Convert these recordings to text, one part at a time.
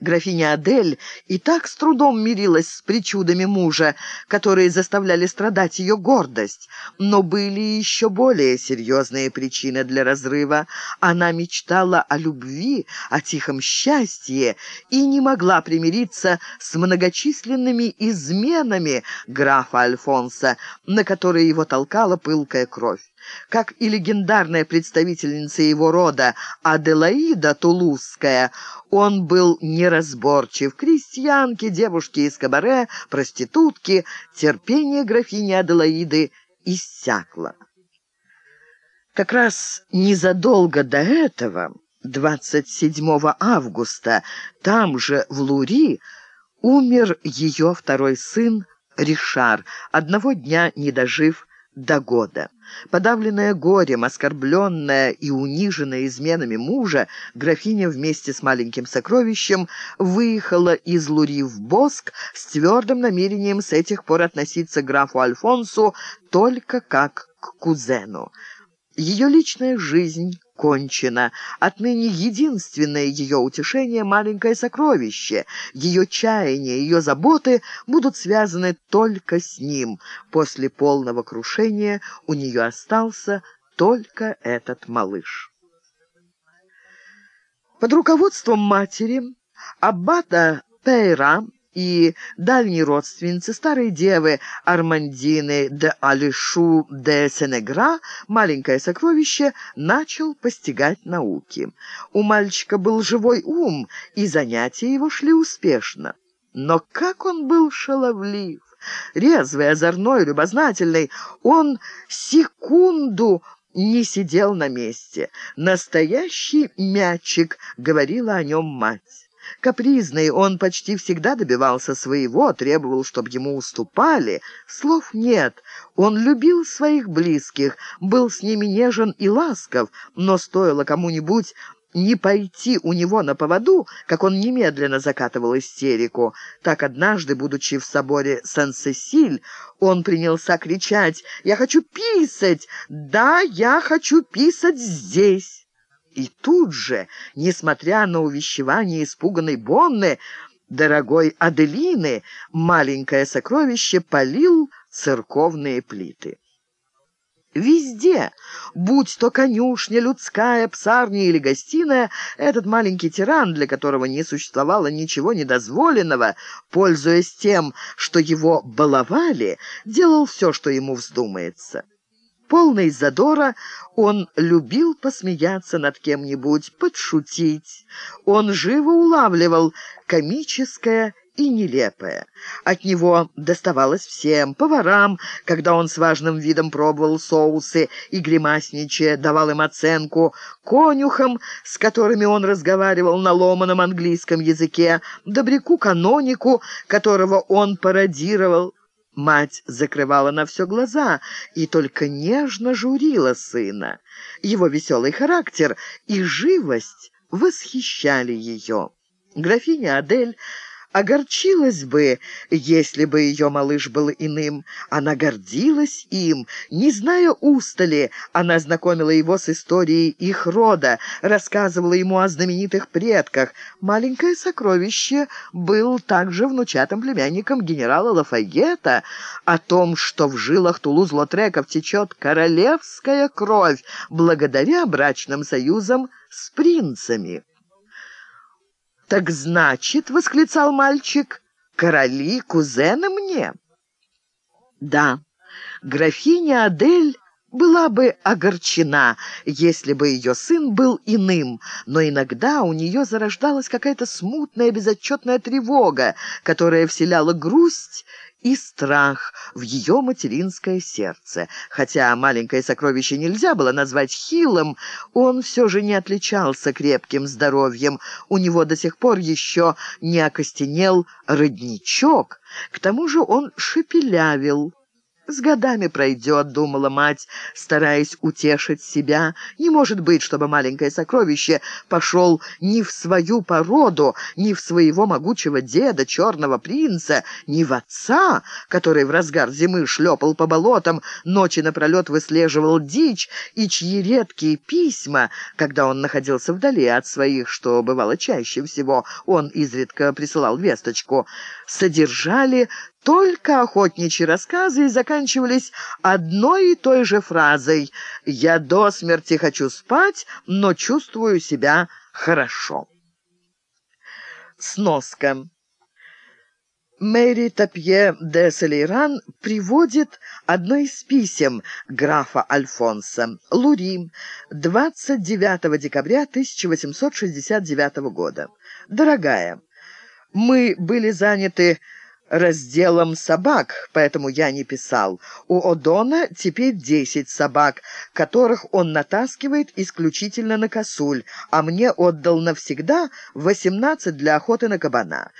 Графиня Адель и так с трудом мирилась с причудами мужа, которые заставляли страдать ее гордость. Но были еще более серьезные причины для разрыва. Она мечтала о любви, о тихом счастье и не могла примириться с многочисленными изменами графа Альфонса, на которые его толкала пылкая кровь. Как и легендарная представительница его рода Аделаида Тулузская, он был неразборчив. Крестьянки, девушки из кабаре, проститутки, терпение графини Аделаиды иссякло. Как раз незадолго до этого, 27 августа, там же, в Лури, умер ее второй сын Ришар, одного дня не дожив до года. Подавленная горем, оскорбленная и униженная изменами мужа, графиня вместе с маленьким сокровищем выехала из Лури в Боск с твердым намерением с этих пор относиться к графу Альфонсу только как к кузену. Ее личная жизнь кончена. Отныне единственное ее утешение — маленькое сокровище. Ее чаяния, ее заботы будут связаны только с ним. После полного крушения у нее остался только этот малыш. Под руководством матери Аббата Пейра и дальней родственницы, старой девы Армандины де Алишу де Сенегра, маленькое сокровище, начал постигать науки. У мальчика был живой ум, и занятия его шли успешно. Но как он был шаловлив! Резвый, озорной, любознательный, он секунду не сидел на месте. «Настоящий мячик», — говорила о нем мать. Капризный, он почти всегда добивался своего, требовал, чтобы ему уступали. Слов нет. Он любил своих близких, был с ними нежен и ласков, но стоило кому-нибудь не пойти у него на поводу, как он немедленно закатывал истерику. Так однажды, будучи в соборе Сан-Сесиль, он принялся кричать «Я хочу писать! Да, я хочу писать здесь!» И тут же, несмотря на увещевание испуганной Бонны, дорогой Аделины, маленькое сокровище полил церковные плиты. Везде, будь то конюшня, людская, псарня или гостиная, этот маленький тиран, для которого не существовало ничего недозволенного, пользуясь тем, что его баловали, делал все, что ему вздумается. Полный задора, он любил посмеяться над кем-нибудь, подшутить. Он живо улавливал комическое и нелепое. От него доставалось всем, поварам, когда он с важным видом пробовал соусы и, гримасничая, давал им оценку, конюхам, с которыми он разговаривал на ломаном английском языке, добряку-канонику, которого он пародировал, Мать закрывала на все глаза и только нежно журила сына. Его веселый характер и живость восхищали ее. Графиня Адель огорчилась бы, если бы ее малыш был иным. Она гордилась им. Не зная устали, она знакомила его с историей их рода, рассказывала ему о знаменитых предках. Маленькое сокровище был также внучатым племянником генерала Лафайета, о том, что в жилах Тулуз-Лотреков течет королевская кровь благодаря брачным союзам с принцами. «Так значит, — восклицал мальчик, — короли кузены мне?» «Да, графиня Адель...» была бы огорчена, если бы ее сын был иным, но иногда у нее зарождалась какая-то смутная безотчетная тревога, которая вселяла грусть и страх в ее материнское сердце. Хотя маленькое сокровище нельзя было назвать хилым, он все же не отличался крепким здоровьем. У него до сих пор еще не окостенел родничок. К тому же он шепелявил. «С годами пройдет», — думала мать, стараясь утешить себя. «Не может быть, чтобы маленькое сокровище пошел ни в свою породу, ни в своего могучего деда, черного принца, ни в отца, который в разгар зимы шлепал по болотам, ночи напролет выслеживал дичь, и чьи редкие письма, когда он находился вдали от своих, что бывало чаще всего, он изредка присылал весточку, содержали только охотничьи рассказы заканчивались одной и той же фразой «Я до смерти хочу спать, но чувствую себя хорошо». Сноска. Мэри Тапье де Солейран приводит одно из писем графа Альфонса. Лури, 29 декабря 1869 года. «Дорогая, мы были заняты разделом собак, поэтому я не писал. У Одона теперь десять собак, которых он натаскивает исключительно на косуль, а мне отдал навсегда восемнадцать для охоты на кабана.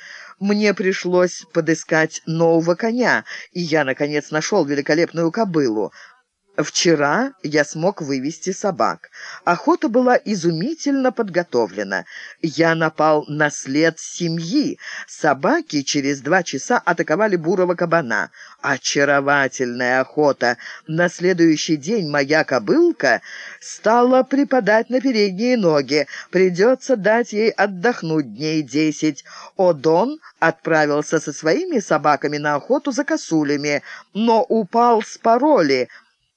Мне пришлось подыскать нового коня, и я, наконец, нашел великолепную кобылу. Вчера я смог вывести собак. Охота была изумительно подготовлена. Я напал на след семьи. Собаки через два часа атаковали бурого кабана. Очаровательная охота. На следующий день моя кобылка стала припадать на передние ноги. Придется дать ей отдохнуть дней десять. Одон отправился со своими собаками на охоту за косулями, но упал с пароли,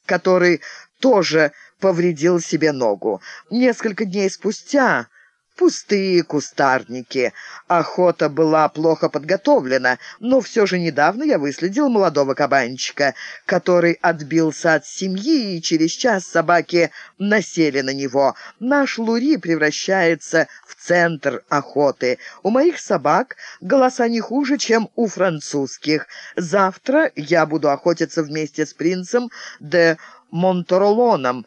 который тоже повредил себе ногу. Несколько дней спустя пустые кустарники. Охота была плохо подготовлена, но все же недавно я выследил молодого кабанчика, который отбился от семьи, и через час собаки насели на него. Наш Лури превращается в центр охоты. У моих собак голоса не хуже, чем у французских. Завтра я буду охотиться вместе с принцем де Монторолоном,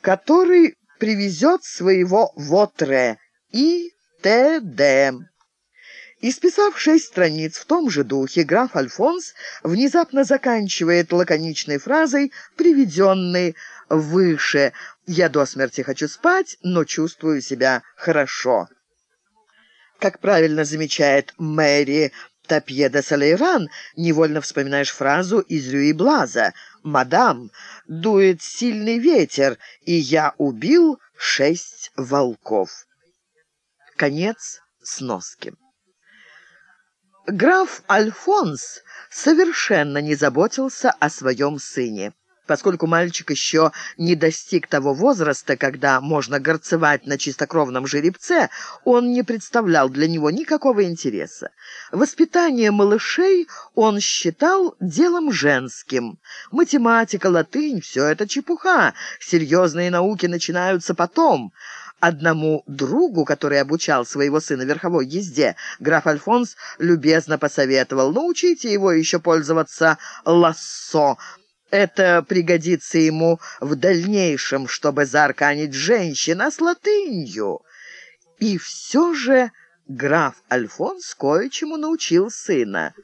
который привезет своего Вотре и Т.Д. Исписав шесть страниц в том же духе, граф Альфонс внезапно заканчивает лаконичной фразой, приведенной выше «Я до смерти хочу спать, но чувствую себя хорошо». Как правильно замечает Мэри Тапье де Салейран, невольно вспоминаешь фразу из Рюи Блаза «Мадам, дует сильный ветер, и я убил шесть волков». Конец сноски. Граф Альфонс совершенно не заботился о своем сыне. Поскольку мальчик еще не достиг того возраста, когда можно горцевать на чистокровном жеребце, он не представлял для него никакого интереса. Воспитание малышей он считал делом женским. Математика, латынь — все это чепуха, серьезные науки начинаются потом — Одному другу, который обучал своего сына верховой езде, граф Альфонс любезно посоветовал «научите его еще пользоваться лассо». Это пригодится ему в дальнейшем, чтобы заарканить женщин, а с латынью. И все же граф Альфонс кое-чему научил сына.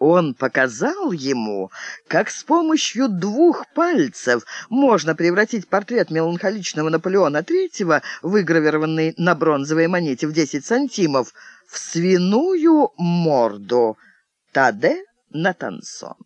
Он показал ему, как с помощью двух пальцев можно превратить портрет меланхоличного Наполеона III, выгравированный на бронзовой монете в 10 сантимов, в свиную морду Таде Натансон.